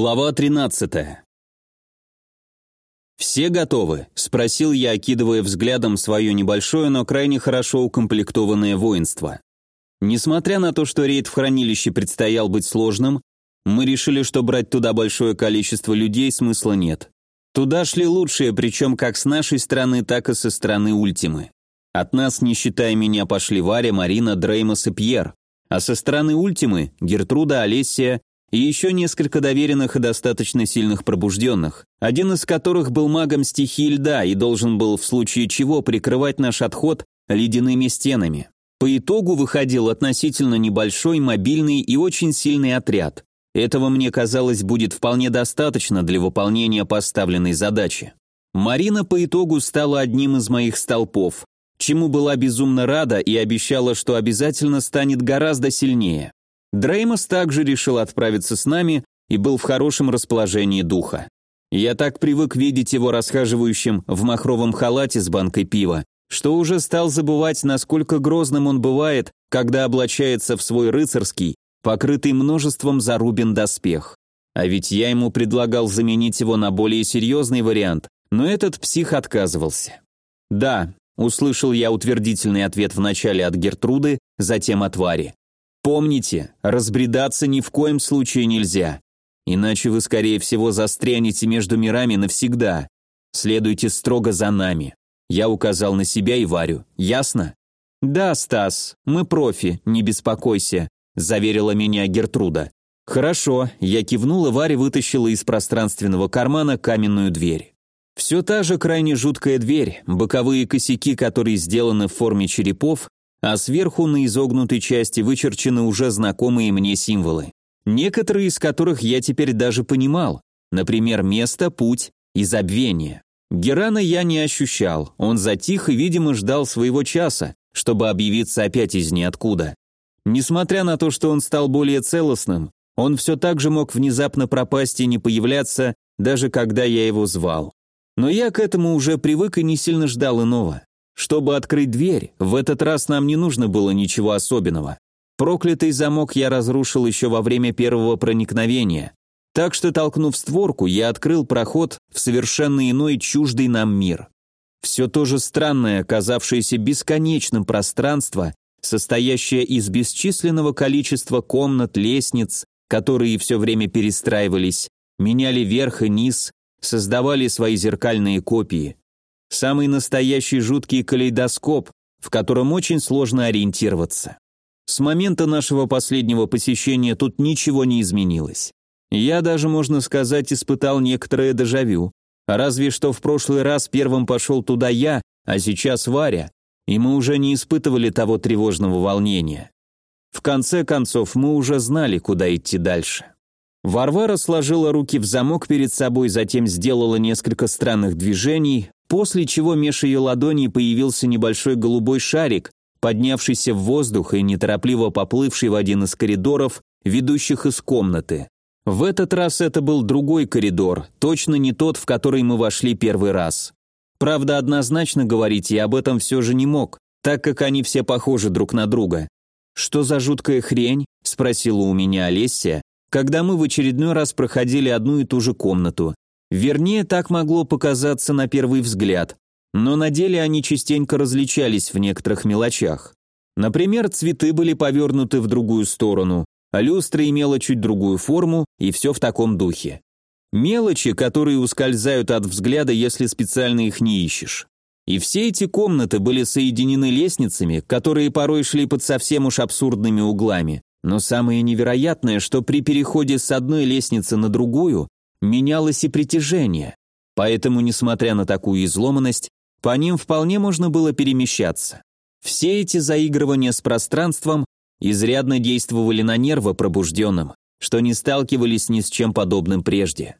Глава 13. «Все готовы?» – спросил я, окидывая взглядом свое небольшое, но крайне хорошо укомплектованное воинство. Несмотря на то, что рейд в хранилище предстоял быть сложным, мы решили, что брать туда большое количество людей смысла нет. Туда шли лучшие, причем как с нашей стороны, так и со стороны Ультимы. От нас, не считая меня, пошли Варя, Марина, Дреймос и Пьер, а со стороны Ультимы – Гертруда, Олесия и еще несколько доверенных и достаточно сильных пробужденных, один из которых был магом стихии льда и должен был в случае чего прикрывать наш отход ледяными стенами. По итогу выходил относительно небольшой, мобильный и очень сильный отряд. Этого, мне казалось, будет вполне достаточно для выполнения поставленной задачи. Марина по итогу стала одним из моих столпов, чему была безумно рада и обещала, что обязательно станет гораздо сильнее. Дреймос также решил отправиться с нами и был в хорошем расположении духа. Я так привык видеть его расхаживающим в махровом халате с банкой пива, что уже стал забывать, насколько грозным он бывает, когда облачается в свой рыцарский, покрытый множеством зарубин доспех. А ведь я ему предлагал заменить его на более серьезный вариант, но этот псих отказывался. «Да», — услышал я утвердительный ответ вначале от Гертруды, затем от Вари. Помните, разбредаться ни в коем случае нельзя. Иначе вы, скорее всего, застрянете между мирами навсегда. Следуйте строго за нами. Я указал на себя и Варю. Ясно? Да, Стас, мы профи, не беспокойся, заверила меня Гертруда. Хорошо, я кивнула, Варя вытащила из пространственного кармана каменную дверь. Все та же крайне жуткая дверь, боковые косяки, которые сделаны в форме черепов, а сверху на изогнутой части вычерчены уже знакомые мне символы. Некоторые из которых я теперь даже понимал, например, место, путь и забвение. Герана я не ощущал, он затих и, видимо, ждал своего часа, чтобы объявиться опять из ниоткуда. Несмотря на то, что он стал более целостным, он все так же мог внезапно пропасть и не появляться, даже когда я его звал. Но я к этому уже привык и не сильно ждал иного. Чтобы открыть дверь, в этот раз нам не нужно было ничего особенного. Проклятый замок я разрушил еще во время первого проникновения. Так что, толкнув створку, я открыл проход в совершенно иной чуждый нам мир. Все то же странное, оказавшееся бесконечным пространство, состоящее из бесчисленного количества комнат, лестниц, которые все время перестраивались, меняли верх и низ, создавали свои зеркальные копии. Самый настоящий жуткий калейдоскоп, в котором очень сложно ориентироваться. С момента нашего последнего посещения тут ничего не изменилось. Я даже, можно сказать, испытал некоторое дежавю. Разве что в прошлый раз первым пошел туда я, а сейчас Варя, и мы уже не испытывали того тревожного волнения. В конце концов, мы уже знали, куда идти дальше. Варвара сложила руки в замок перед собой, затем сделала несколько странных движений, после чего меж ее ладоней появился небольшой голубой шарик, поднявшийся в воздух и неторопливо поплывший в один из коридоров, ведущих из комнаты. В этот раз это был другой коридор, точно не тот, в который мы вошли первый раз. Правда, однозначно говорить я об этом все же не мог, так как они все похожи друг на друга. «Что за жуткая хрень?» – спросила у меня Олеся, когда мы в очередной раз проходили одну и ту же комнату. Вернее, так могло показаться на первый взгляд, но на деле они частенько различались в некоторых мелочах. Например, цветы были повернуты в другую сторону, а люстра имела чуть другую форму, и все в таком духе. Мелочи, которые ускользают от взгляда, если специально их не ищешь. И все эти комнаты были соединены лестницами, которые порой шли под совсем уж абсурдными углами. Но самое невероятное, что при переходе с одной лестницы на другую менялось и притяжение, поэтому, несмотря на такую изломанность, по ним вполне можно было перемещаться. Все эти заигрывания с пространством изрядно действовали на нервы пробужденным, что не сталкивались ни с чем подобным прежде.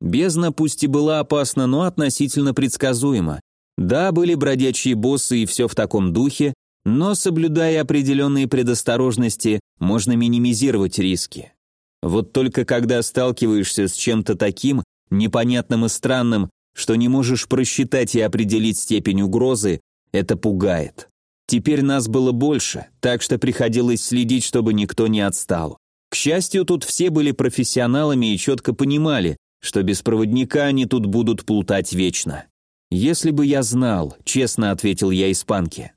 Бездна пусть и была опасна, но относительно предсказуема. Да, были бродячие боссы и все в таком духе, но, соблюдая определенные предосторожности, можно минимизировать риски. Вот только когда сталкиваешься с чем-то таким, непонятным и странным, что не можешь просчитать и определить степень угрозы, это пугает. Теперь нас было больше, так что приходилось следить, чтобы никто не отстал. К счастью, тут все были профессионалами и четко понимали, что без проводника они тут будут плутать вечно. «Если бы я знал», — честно ответил я испанке.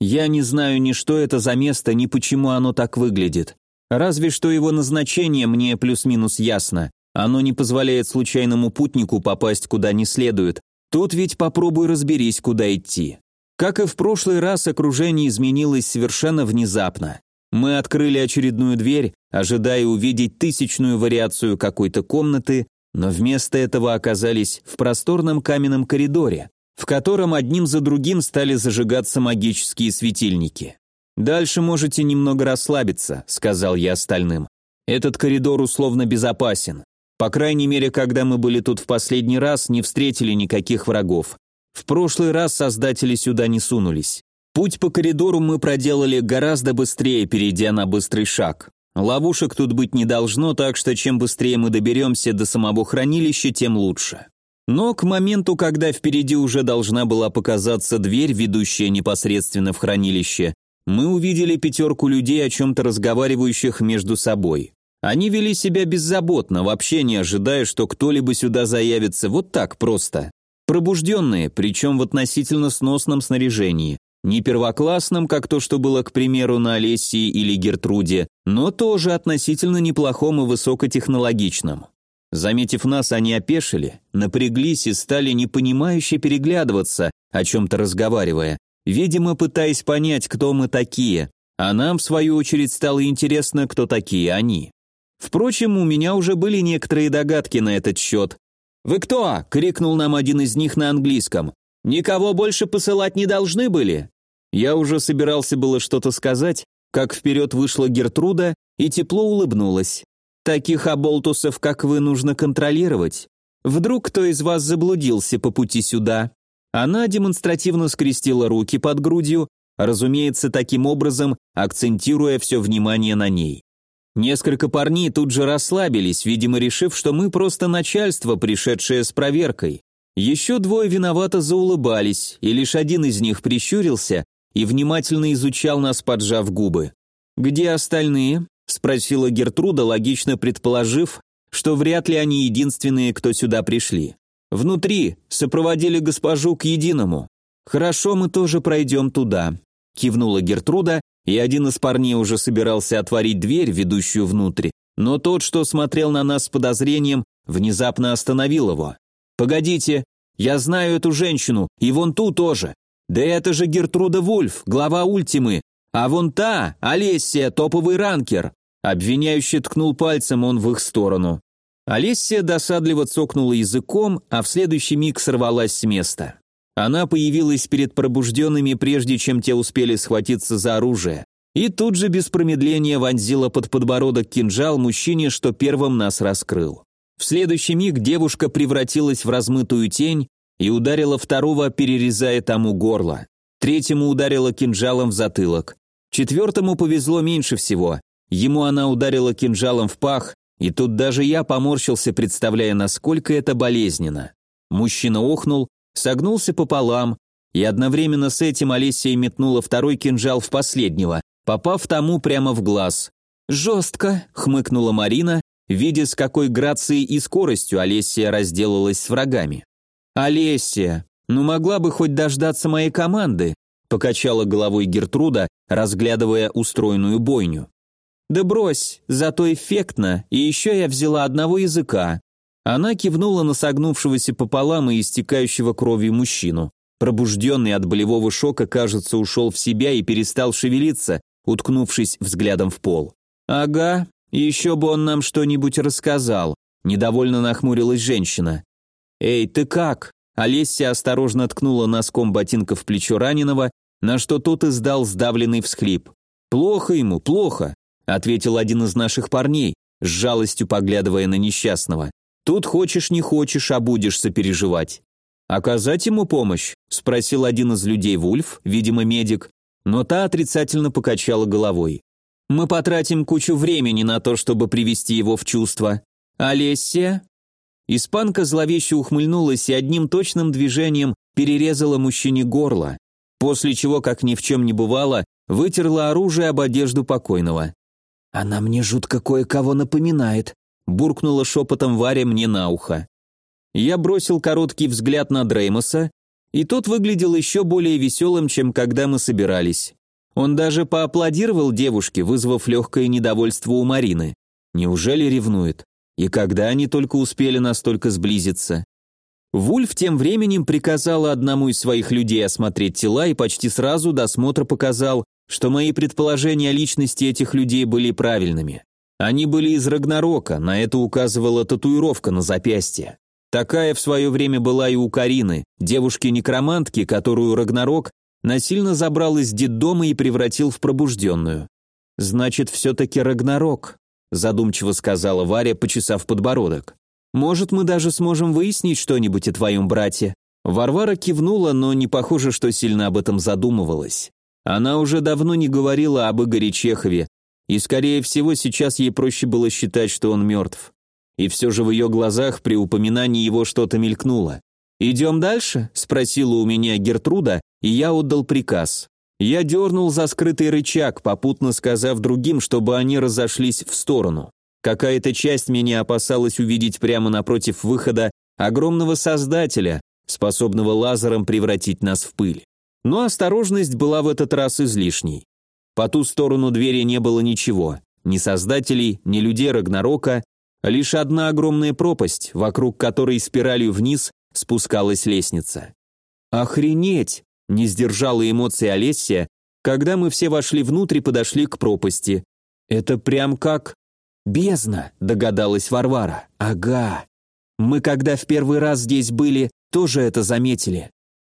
«Я не знаю ни что это за место, ни почему оно так выглядит. Разве что его назначение мне плюс-минус ясно. Оно не позволяет случайному путнику попасть куда не следует. Тут ведь попробуй разберись, куда идти». Как и в прошлый раз, окружение изменилось совершенно внезапно. Мы открыли очередную дверь, ожидая увидеть тысячную вариацию какой-то комнаты, но вместо этого оказались в просторном каменном коридоре, в котором одним за другим стали зажигаться магические светильники. «Дальше можете немного расслабиться», — сказал я остальным. «Этот коридор условно безопасен. По крайней мере, когда мы были тут в последний раз, не встретили никаких врагов. В прошлый раз создатели сюда не сунулись. Путь по коридору мы проделали гораздо быстрее, перейдя на быстрый шаг. Ловушек тут быть не должно, так что чем быстрее мы доберемся до самого хранилища, тем лучше. Но к моменту, когда впереди уже должна была показаться дверь, ведущая непосредственно в хранилище, мы увидели пятерку людей, о чем-то разговаривающих между собой. Они вели себя беззаботно, вообще не ожидая, что кто-либо сюда заявится вот так просто. Пробужденные, причем в относительно сносном снаряжении. Не первоклассном, как то, что было, к примеру, на Олесии или Гертруде, но тоже относительно неплохом и высокотехнологичном. Заметив нас, они опешили, напряглись и стали непонимающе переглядываться, о чем-то разговаривая, видимо, пытаясь понять, кто мы такие, а нам, в свою очередь, стало интересно, кто такие они. Впрочем, у меня уже были некоторые догадки на этот счет, «Вы кто?» — крикнул нам один из них на английском. «Никого больше посылать не должны были?» Я уже собирался было что-то сказать, как вперед вышла Гертруда и тепло улыбнулась. «Таких оболтусов, как вы, нужно контролировать. Вдруг кто из вас заблудился по пути сюда?» Она демонстративно скрестила руки под грудью, разумеется, таким образом акцентируя все внимание на ней. Несколько парней тут же расслабились, видимо, решив, что мы просто начальство, пришедшее с проверкой. Еще двое виновато заулыбались, и лишь один из них прищурился и внимательно изучал нас, поджав губы. «Где остальные?» – спросила Гертруда, логично предположив, что вряд ли они единственные, кто сюда пришли. «Внутри, сопроводили госпожу к единому. Хорошо, мы тоже пройдем туда», – кивнула Гертруда и один из парней уже собирался отворить дверь, ведущую внутрь, но тот, что смотрел на нас с подозрением, внезапно остановил его. «Погодите, я знаю эту женщину, и вон ту тоже. Да это же Гертруда Вульф, глава Ультимы, а вон та, Олесия, топовый ранкер». Обвиняющий ткнул пальцем он в их сторону. Олесия досадливо цокнула языком, а в следующий миг сорвалась с места. Она появилась перед пробужденными, прежде чем те успели схватиться за оружие, и тут же без промедления вонзила под подбородок кинжал мужчине, что первым нас раскрыл. В следующий миг девушка превратилась в размытую тень и ударила второго, перерезая тому горло. Третьему ударила кинжалом в затылок. Четвертому повезло меньше всего. Ему она ударила кинжалом в пах, и тут даже я поморщился, представляя, насколько это болезненно. Мужчина охнул, согнулся пополам, и одновременно с этим Олесия метнула второй кинжал в последнего, попав тому прямо в глаз. «Жестко», — хмыкнула Марина, видя, с какой грацией и скоростью Олесия разделалась с врагами. «Олесия, ну могла бы хоть дождаться моей команды», — покачала головой Гертруда, разглядывая устроенную бойню. «Да брось, зато эффектно, и еще я взяла одного языка. Она кивнула на согнувшегося пополам и истекающего кровью мужчину. Пробужденный от болевого шока, кажется, ушел в себя и перестал шевелиться, уткнувшись взглядом в пол. «Ага, еще бы он нам что-нибудь рассказал», – недовольно нахмурилась женщина. «Эй, ты как?» Олеся осторожно ткнула носком ботинка в плечо раненого, на что тот издал сдавленный всхлип. «Плохо ему, плохо», – ответил один из наших парней, с жалостью поглядывая на несчастного. Тут хочешь не хочешь, а будешь сопереживать. «Оказать ему помощь?» – спросил один из людей Вульф, видимо, медик, но та отрицательно покачала головой. «Мы потратим кучу времени на то, чтобы привести его в чувство. Олессия?» Испанка зловеще ухмыльнулась и одним точным движением перерезала мужчине горло, после чего, как ни в чем не бывало, вытерла оружие об одежду покойного. «Она мне жутко кое-кого напоминает», — буркнула шепотом Варя мне на ухо. Я бросил короткий взгляд на Дреймоса, и тот выглядел еще более веселым, чем когда мы собирались. Он даже поаплодировал девушке, вызвав легкое недовольство у Марины. Неужели ревнует? И когда они только успели настолько сблизиться? Вульф тем временем приказал одному из своих людей осмотреть тела и почти сразу досмотр показал, что мои предположения о личности этих людей были правильными. Они были из Рагнарока, на это указывала татуировка на запястье. Такая в свое время была и у Карины, девушки-некромантки, которую Рагнарок насильно забрал из детдома и превратил в пробужденную. «Значит, все-таки Рагнарок», задумчиво сказала Варя, почесав подбородок. «Может, мы даже сможем выяснить что-нибудь о твоем брате?» Варвара кивнула, но не похоже, что сильно об этом задумывалась. Она уже давно не говорила об Игоре Чехове, и, скорее всего, сейчас ей проще было считать, что он мертв. И все же в ее глазах при упоминании его что-то мелькнуло. «Идем дальше?» – спросила у меня Гертруда, и я отдал приказ. Я дернул за скрытый рычаг, попутно сказав другим, чтобы они разошлись в сторону. Какая-то часть меня опасалась увидеть прямо напротив выхода огромного создателя, способного лазером превратить нас в пыль. Но осторожность была в этот раз излишней. По ту сторону двери не было ничего, ни создателей, ни людей Рагнарока, лишь одна огромная пропасть, вокруг которой спиралью вниз спускалась лестница. «Охренеть!» – не сдержала эмоции Олеся, когда мы все вошли внутрь и подошли к пропасти. «Это прям как...» «Бездна», – догадалась Варвара. «Ага. Мы, когда в первый раз здесь были, тоже это заметили.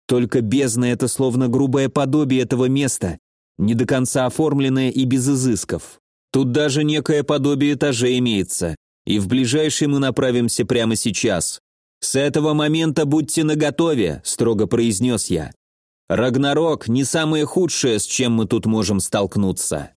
Только бездна — это словно грубое подобие этого места, не до конца оформленное и без изысков. Тут даже некое подобие этажей имеется, и в ближайший мы направимся прямо сейчас. С этого момента будьте наготове, строго произнес я. Рагнарок не самое худшее, с чем мы тут можем столкнуться.